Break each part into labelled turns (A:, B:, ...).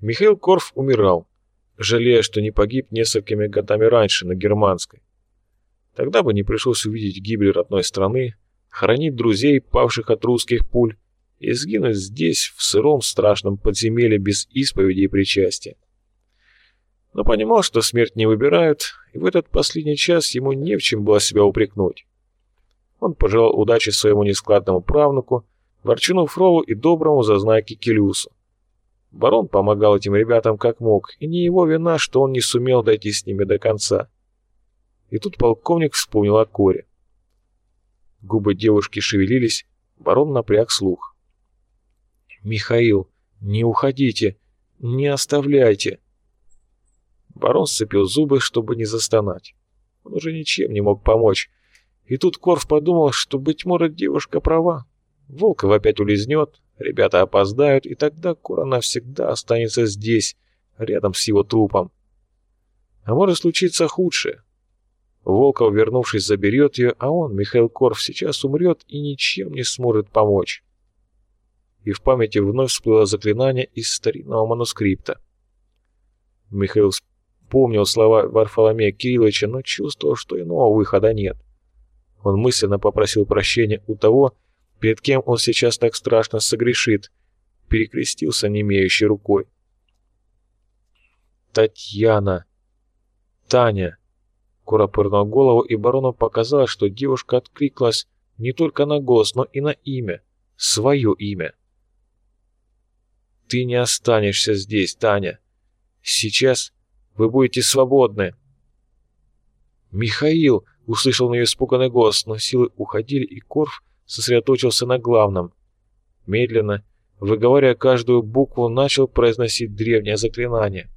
A: Михаил Корф умирал, жалея, что не погиб несколькими годами раньше на Германской. Тогда бы не пришлось увидеть гибель родной страны, хоронить друзей, павших от русских пуль, и сгинуть здесь, в сыром страшном подземелье без исповеди и причастия. Но понимал, что смерть не выбирают, и в этот последний час ему не в чем было себя упрекнуть. Он пожелал удачи своему нескладному правнуку, Ворчуну Фролу и доброму зазнайке Келюсу. Барон помогал этим ребятам как мог, и не его вина, что он не сумел дойти с ними до конца. И тут полковник вспомнил о Коре. Губы девушки шевелились, барон напряг слух. «Михаил, не уходите, не оставляйте!» Барон сцепил зубы, чтобы не застонать. Он уже ничем не мог помочь. И тут Корф подумал, что, быть может, девушка права. Волков опять улизнет, ребята опоздают, и тогда Кора навсегда останется здесь, рядом с его трупом. А может случиться худшее. Волков, вернувшись, заберет ее, а он, Михаил Корф, сейчас умрет и ничем не сможет помочь. И в памяти вновь всплыло заклинание из старинного манускрипта. Михаил вспомнил слова Варфоломея Кирилловича, но чувствовал, что иного выхода нет. Он мысленно попросил прощения у того, перед кем он сейчас так страшно согрешит, перекрестился немеющей рукой. «Татьяна! Таня!» Кура пырнул голову, и барону показалось, что девушка откликнулась не только на голос, но и на имя, свое имя. «Ты не останешься здесь, Таня. Сейчас вы будете свободны». «Михаил!» — услышал на ее испуганный голос, но силы уходили, и Корф сосредоточился на главном. Медленно, выговаривая каждую букву, начал произносить древнее заклинание.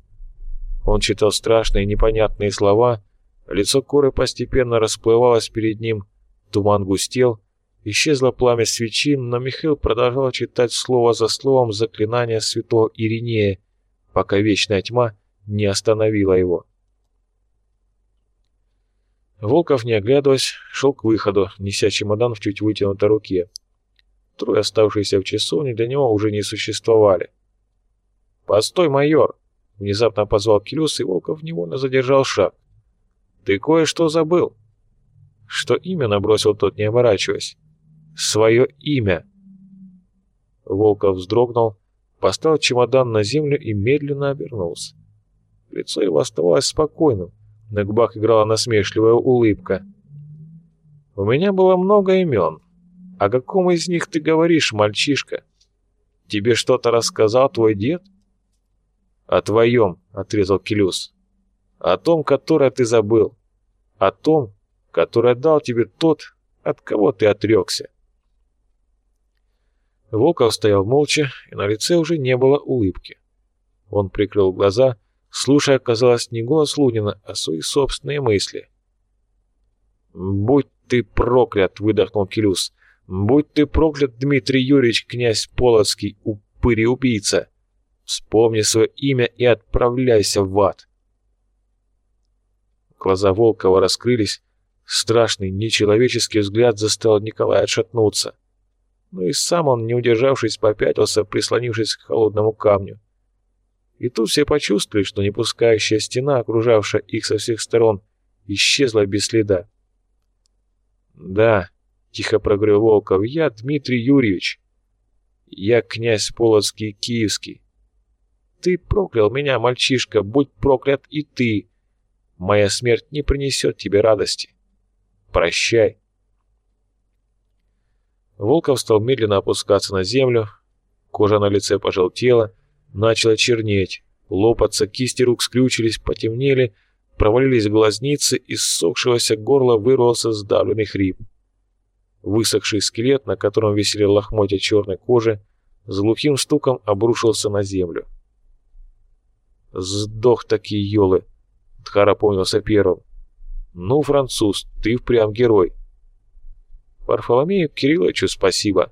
A: Он читал страшные непонятные слова, лицо Коры постепенно расплывалось перед ним, туман густел, исчезло пламя свечи, но Михаил продолжал читать слово за словом заклинание святого Иринея, пока вечная тьма не остановила его. Волков, не оглядываясь, шел к выходу, неся чемодан в чуть вытянутой руке. Трое, оставшиеся в часовне, для него уже не существовали. «Постой, майор!» — внезапно позвал Келюс, и Волков невольно задержал шаг. «Ты кое-что забыл». «Что именно?» — бросил тот, не оборачиваясь. «Свое имя». Волков вздрогнул, поставил чемодан на землю и медленно обернулся. Лицо его оставалось спокойным, на губах играла насмешливая улыбка. «У меня было много имен. О каком из них ты говоришь, мальчишка? Тебе что-то рассказал твой дед?» «О твоем», — отрезал Келюс. «О том, которое ты забыл. О том, которое дал тебе тот, от кого ты отрекся». Волков стоял молча, и на лице уже не было улыбки. Он прикрыл глаза слушая, казалось, не голос Лунина, а свои собственные мысли. «Будь ты проклят!» — выдохнул Келюс. «Будь ты проклят, Дмитрий Юрьевич, князь Полоцкий, упырь и убийца! Вспомни свое имя и отправляйся в ад!» Глаза Волкова раскрылись, страшный, нечеловеческий взгляд заставил Николая отшатнуться. Но и сам он, не удержавшись, попятился, прислонившись к холодному камню. И тут все почувствовали, что непускающая стена, окружавшая их со всех сторон, исчезла без следа. «Да», — тихо проговорил Волков, — «я Дмитрий Юрьевич. Я князь Полоцкий Киевский. Ты проклял меня, мальчишка, будь проклят и ты. Моя смерть не принесет тебе радости. Прощай». Волков стал медленно опускаться на землю, кожа на лице пожелтела, начало чернеть, лопаться, кисти рук скрючились, потемнели, провалились глазницы, из ссохшегося горла вырвался сдавленный хрип. Высохший скелет, на котором висели лохмотья черной кожи, с глухим стуком обрушился на землю. «Сдох такие елы!» — Тхара помнился первым. «Ну, француз, ты впрямь герой!» «Варфоломею Кирилловичу спасибо!»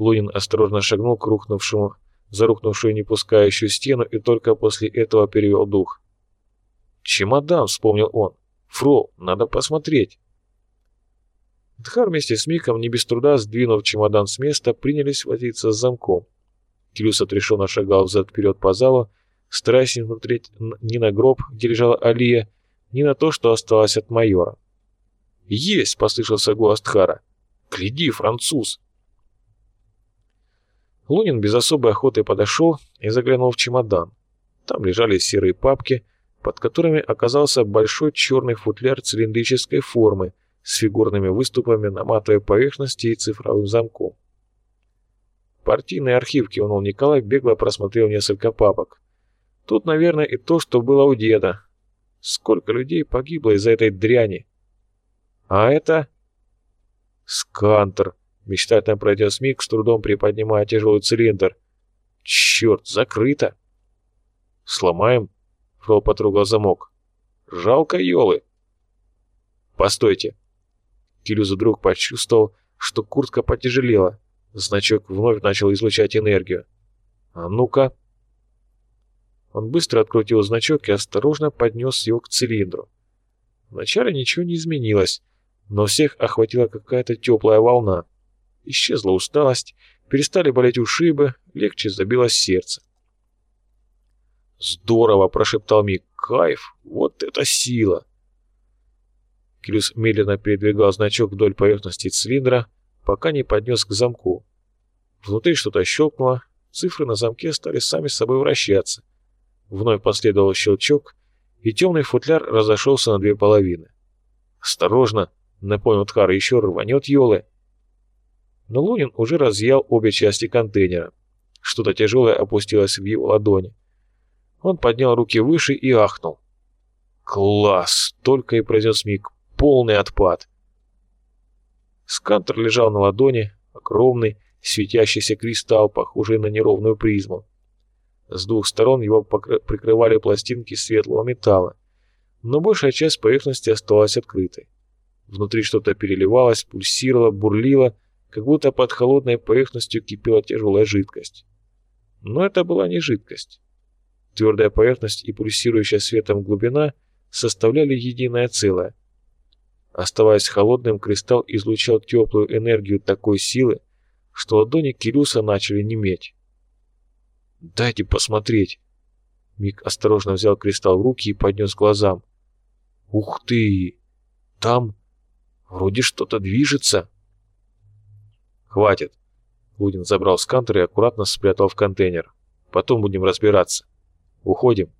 A: Лунин осторожно шагнул к рухнувшему, за рухнувшую непускающую стену и только после этого перевел дух. «Чемодан!» — вспомнил он. «Фрол, надо посмотреть!» Дхар вместе с Миком, не без труда сдвинув чемодан с места, принялись возиться с замком. Кирюс отрешенно шагал взад-вперед по залу, стараясь не смотреть ни на гроб, где лежала Алия, ни на то, что осталось от майора. «Есть!» — послышался голос Тхара. «Гляди, француз!» Лунин без особой охоты подошел и заглянул в чемодан. Там лежали серые папки, под которыми оказался большой черный футляр цилиндрической формы с фигурными выступами на матовой поверхности и цифровым замком. Партийный архив кивнул Николай, бегло просмотрел несколько папок. Тут, наверное, и то, что было у деда. Сколько людей погибло из-за этой дряни. А это... Скантер, мечтательно произнес Мик, с трудом приподнимая тяжелый цилиндр. Черт, закрыто. Сломаем? Фрол потрогал замок. Жалко елы. Постойте. Килюз вдруг почувствовал, что куртка потяжелела. Значок вновь начал излучать энергию. «А ну-ка!» Он быстро открутил значок и осторожно поднес его к цилиндру. Вначале ничего не изменилось, но всех охватила какая-то теплая волна. Исчезла усталость, перестали болеть ушибы, легче забилось сердце. «Здорово!» – прошептал Мик. «Кайф! Вот это сила!» Клюс медленно передвигал значок вдоль поверхности цилиндра, пока не поднес к замку. Внутри что-то щелкнуло, цифры на замке стали сами собой вращаться. Вновь последовал щелчок, и темный футляр разошелся на две половины. «Осторожно!» — напомнил Тхар, еще рванет елы. Но Лунин уже разъял обе части контейнера. Что-то тяжелое опустилось в его ладони. Он поднял руки выше и ахнул. «Класс!» — только и произнес Мик. «Полный отпад!» Скантер лежал на ладони, огромный, светящийся кристалл, похожий на неровную призму. С двух сторон его прикрывали пластинки светлого металла, но большая часть поверхности оставалась открытой. Внутри что-то переливалось, пульсировало, бурлило, как будто под холодной поверхностью кипела тяжелая жидкость. Но это была не жидкость. Твердая поверхность и пульсирующая светом глубина составляли единое целое. Оставаясь холодным, кристалл излучал теплую энергию такой силы, что ладони Кирюса начали неметь. «Дайте посмотреть!» Мик осторожно взял кристалл в руки и поднес глазам. «Ух ты! Там вроде что-то движется!» «Хватит!» Лудин забрал скантер и аккуратно спрятал в контейнер. «Потом будем разбираться. Уходим!»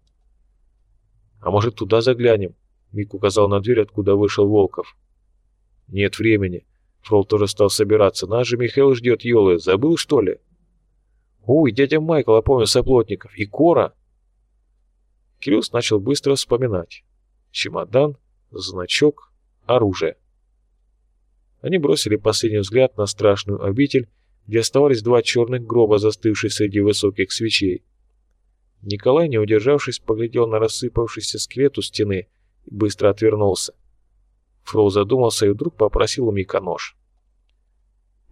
A: «А может, туда заглянем?» Мик указал на дверь, откуда вышел Волков. «Нет времени». Фрол тоже стал собираться. «Нас же Михаил ждет, Йолы. Забыл, что ли?» «Ой, дядя Майкл, опомнился Плотников. И Кора!» Кирюс начал быстро вспоминать. Чемодан, значок, оружие. Они бросили последний взгляд на страшную обитель, где оставались два черных гроба, застывшие среди высоких свечей. Николай, не удержавшись, поглядел на рассыпавшийся скелет у стены и быстро отвернулся. Фрол задумался и вдруг попросил у Мика нож.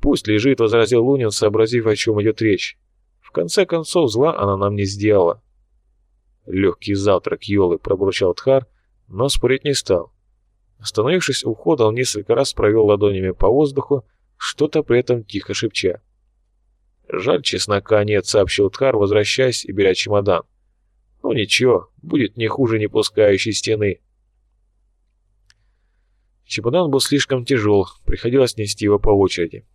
A: «Пусть лежит», — возразил Лунин, сообразив, о чем идет речь. «В конце концов, зла она нам не сделала». «Легкий завтрак, Йолы», — пробурчал Тхар, но спорить не стал. Остановившись у входа, он несколько раз провел ладонями по воздуху, что-то при этом тихо шепча. «Жаль, чеснока нет», — сообщил Тхар, возвращаясь и беря чемодан. «Ну ничего, будет не хуже не пускающей стены». Чемодан был слишком тяжел, приходилось нести его по очереди.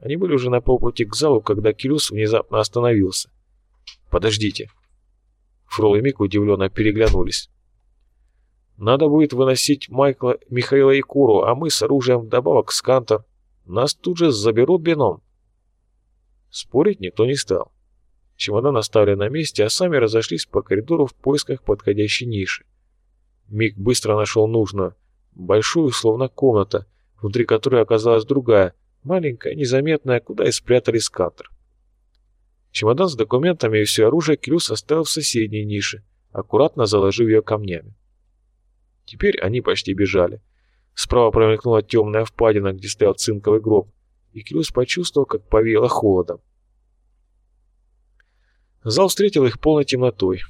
A: Они были уже на полпути к залу, когда Кирюс внезапно остановился. «Подождите». Фрол и Мик удивленно переглянулись. «Надо будет выносить Майкла, Михаила и Куру, а мы с оружием вдобавок с. Нас тут же заберут бином». Спорить никто не стал. Чемодан оставили на месте, а сами разошлись по коридору в поисках подходящей ниши. Мик быстро нашел нужную, большую, словно комната, внутри которой оказалась другая, маленькая, незаметная, куда и спрятали скатер. Чемодан с документами и все оружие Клюс оставил в соседней нише, аккуратно заложив ее камнями. Теперь они почти бежали. Справа промелькнула темная впадина, где стоял цинковый гроб, и Клюс почувствовал, как повеяло холодом. Зал встретил их полной темнотой.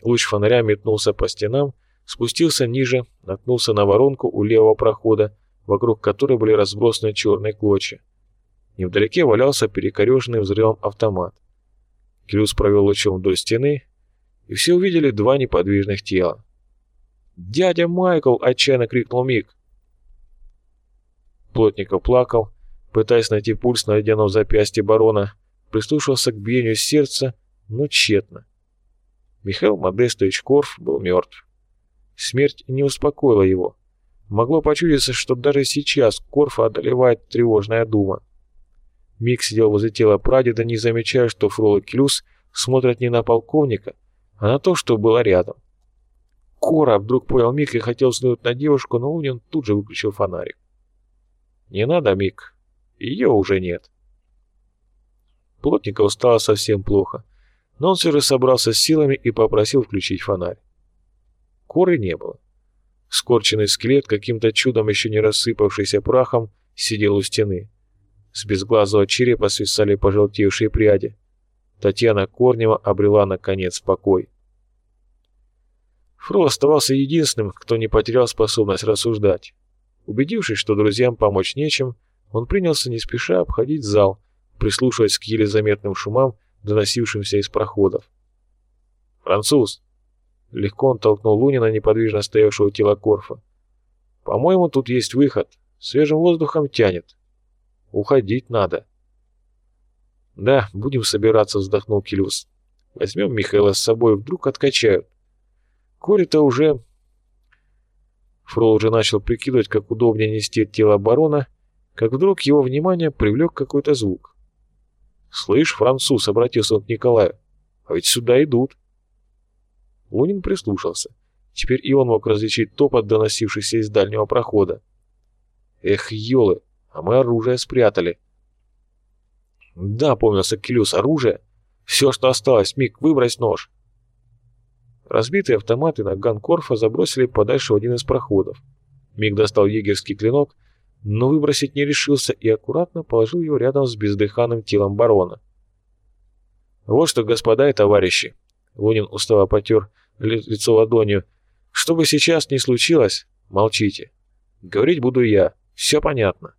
A: Луч фонаря метнулся по стенам, спустился ниже, наткнулся на воронку у левого прохода, вокруг которой были разбросаны черные клочья. Невдалеке валялся перекореженный взрывом автомат. Кирюс провел лучом вдоль стены, и все увидели два неподвижных тела. «Дядя Майкл!» — отчаянно крикнул Мик. Плотников плакал, пытаясь найти пульс на ледяном запястье барона, прислушивался к биению сердца, но тщетно. Михаил Модестович Корф был мертв. Смерть не успокоила его. Могло почудиться, что даже сейчас Корфа одолевает тревожная дума. Мик сидел возле тела прадеда, не замечая, что Фрол и Клюс смотрят не на полковника, а на то, что было рядом. Кора вдруг понял Мик и хотел взглянуть на девушку, но Лунин тут же выключил фонарик. «Не надо, Мик. Ее уже нет». Плотников стало совсем плохо, но он все же собрался с силами и попросил включить фонарь. Коры не было. Скорченный скелет, каким-то чудом еще не рассыпавшийся прахом, сидел у стены. С безглазого черепа свисали пожелтевшие пряди. Татьяна Корнева обрела, наконец, покой. Фрол оставался единственным, кто не потерял способность рассуждать. Убедившись, что друзьям помочь нечем, он принялся не спеша обходить зал, прислушиваясь к еле заметным шумам, доносившимся из проходов. «Француз!» Легко он толкнул Лунина, неподвижно стоявшего тела Корфа. «По-моему, тут есть выход. Свежим воздухом тянет. Уходить надо». «Да, будем собираться», — вздохнул Келюс. «Возьмем Михаила с собой, вдруг откачают. Кори-то уже...» Фрол уже начал прикидывать, как удобнее нести тело барона, как вдруг его внимание привлек какой-то звук. «Слышь, француз», — обратился он к Николаю, — «а ведь сюда идут». Лунин прислушался. Теперь и он мог различить топот, доносившийся из дальнего прохода. «Эх, елы, а мы оружие спрятали». «Да», — помнился Келюс, — «оружие. Все, что осталось, Мик, выбрось нож». Разбитые автоматы на Ганкорфа забросили подальше в один из проходов. Миг достал егерский клинок, но выбросить не решился и аккуратно положил его рядом с бездыханным телом барона. «Вот что, господа и товарищи!» Лунин устало потер лицо ладонью. «Что бы сейчас ни случилось, молчите. Говорить буду я. Все понятно».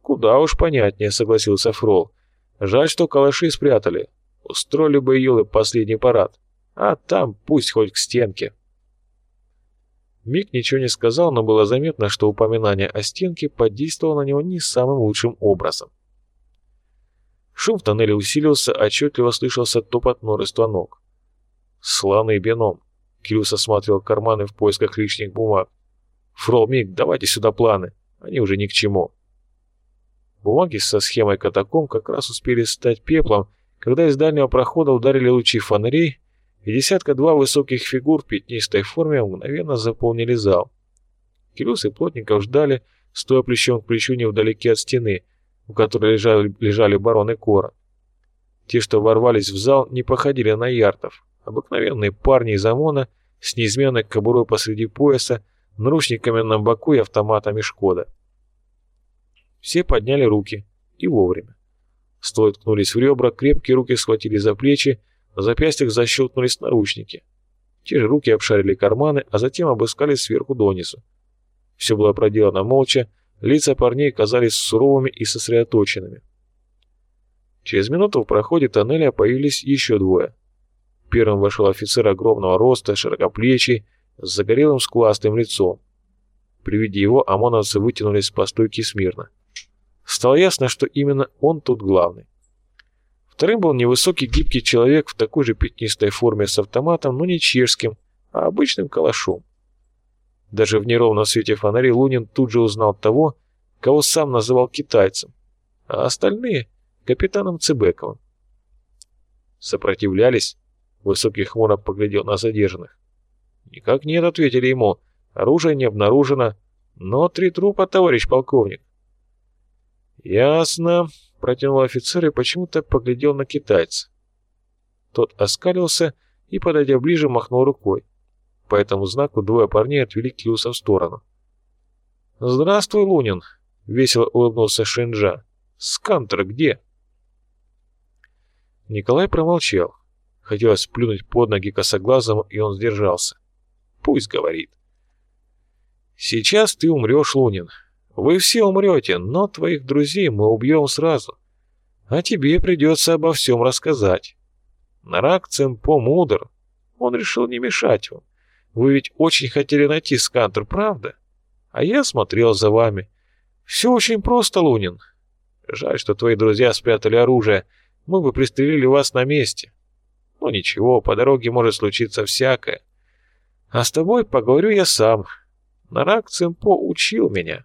A: «Куда уж понятнее», — согласился Фрол. «Жаль, что калаши спрятали. Устроили бы Юлы последний парад. А там пусть хоть к стенке». Мик ничего не сказал, но было заметно, что упоминание о стенке подействовало на него не самым лучшим образом. Шум в тоннеле усилился, отчетливо слышался топот множества ног. Славный бином. Кирюс осматривал карманы в поисках лишних бумаг. Фрол, Мик, давайте сюда планы. Они уже ни к чему. Бумаги со схемой катакомб как раз успели стать пеплом, когда из дальнего прохода ударили лучи фонарей, и десятка-два высоких фигур в пятнистой форме мгновенно заполнили зал. Кирюс и Плотников ждали, стоя плечом к плечу невдалеке от стены, у которой лежали, лежали бароны Кора. Те, что ворвались в зал, не походили на яртов. Обыкновенные парни из ОМОНа с неизменной кобурой посреди пояса, наручниками на боку и автоматами «Шкода». Все подняли руки. И вовремя. Стоя ткнулись в ребра, крепкие руки схватили за плечи, на запястьях защелкнулись наручники. Те же руки обшарили карманы, а затем обыскали сверху донизу. Все было проделано молча, лица парней казались суровыми и сосредоточенными. Через минуту в проходе тоннеля появились еще двое. Первым вошел офицер огромного роста, широкоплечий, с загорелым скуластым лицом. При виде его ОМОНовцы вытянулись по стойке смирно. Стало ясно, что именно он тут главный. Вторым был невысокий гибкий человек в такой же пятнистой форме с автоматом, но не чешским, а обычным калашом. Даже в неровном свете фонарей Лунин тут же узнал того, кого сам называл китайцем, а остальные — капитаном Цыбековым. Сопротивлялись? Высокий хмуро поглядел на задержанных. «Никак нет», — ответили ему. «Оружие не обнаружено, но три трупа, товарищ полковник». «Ясно», — протянул офицер и почему-то поглядел на китайца. Тот оскалился и, подойдя ближе, махнул рукой. По этому знаку двое парней отвели Киуса в сторону. «Здравствуй, Лунин», — весело улыбнулся Шинджа. «Скантер где?» Николай промолчал. Хотелось плюнуть под ноги косоглазому, и он сдержался. Пусть говорит. «Сейчас ты умрешь, Лунин. Вы все умрете, но твоих друзей мы убьем сразу. А тебе придется обо всем рассказать. Нарак Цемпо мудр. Он решил не мешать вам. Вы ведь очень хотели найти Скантер, правда? А я смотрел за вами. Все очень просто, Лунин. Жаль, что твои друзья спрятали оружие. Мы бы пристрелили вас на месте. Но ничего, по дороге может случиться всякое. А с тобой поговорю я сам. Нарак Цемпо учил меня.